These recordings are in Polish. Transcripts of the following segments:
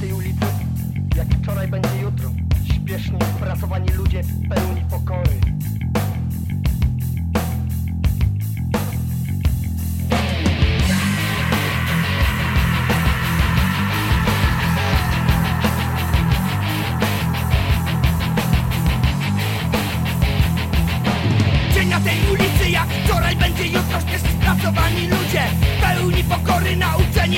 tej ulicy, jak wczoraj będzie jutro. Śpieszni, pracowani ludzie pełni pokory. Dzień na tej ulicy, jak wczoraj będzie jutro. Śpieszni, pracowani ludzie pełni pokory Nauczeni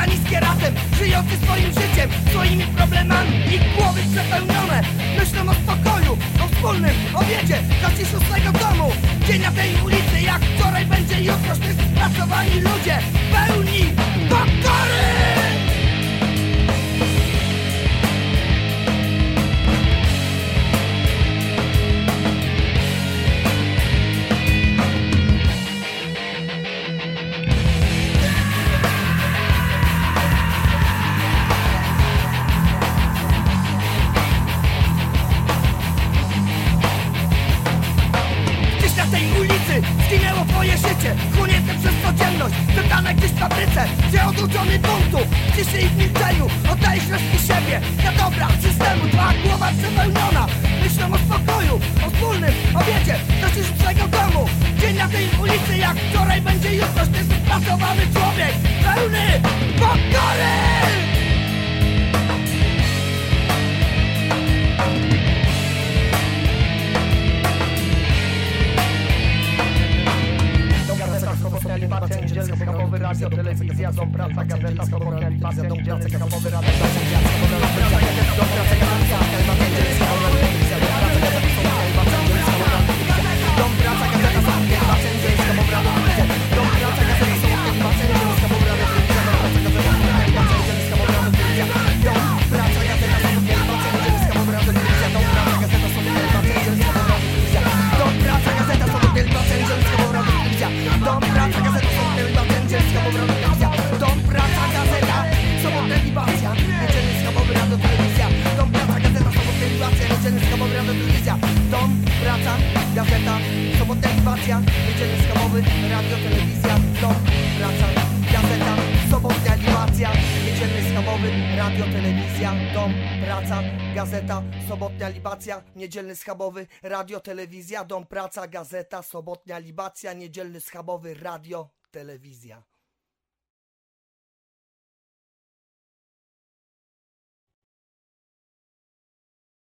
Związani z kieratem, żyjący swoim życiem Swoimi problemami, ich głowy przepełnione Myślą o spokoju, o wspólnym obiedzie Gości szóstego domu. Dzień na tej ulicy jak wczoraj będzie jutro. Też spracowani ludzie Pełni pokory zginęło twoje życie Chłonięte przez codzienność Wybrane gdzieś w fabryce Gdzie oduczony buntu Ciszy i w milczeniu Oddajesz resztki siebie. Dla dobra systemu Twoja głowa przepełniona. Myślą o spokoju O wspólnym obiedzie Dość swego domu Dzień na tej ulicy Jak wczoraj będzie jutro Ty spracowany człowiek Pełny pokory libacja, niedzielny schabowy, radio, telewizja, dom praca, gazeta, sobotnia libacja, niedzielny schabowy, radio, telewizja, praca, sobotnia libacja, niedzielny schabowy, radio, telewizja, dom praca, gazeta, sobotnia libacja, niedzielny schabowy, radio, telewizja, dom praca, gazeta, sobotnia libacja, niedzielny schabowy, radio, telewizja, dom praca, gazeta, sobotnia libacja, niedzielny schabowy, radio, telewizja, dom, praca, gazeta, sobotnia libacja, niedzielny schabowy, radio, telewizja, dom, praca, gazeta, sobotnia libacja, niedzielny schabowy, radio, telewizja.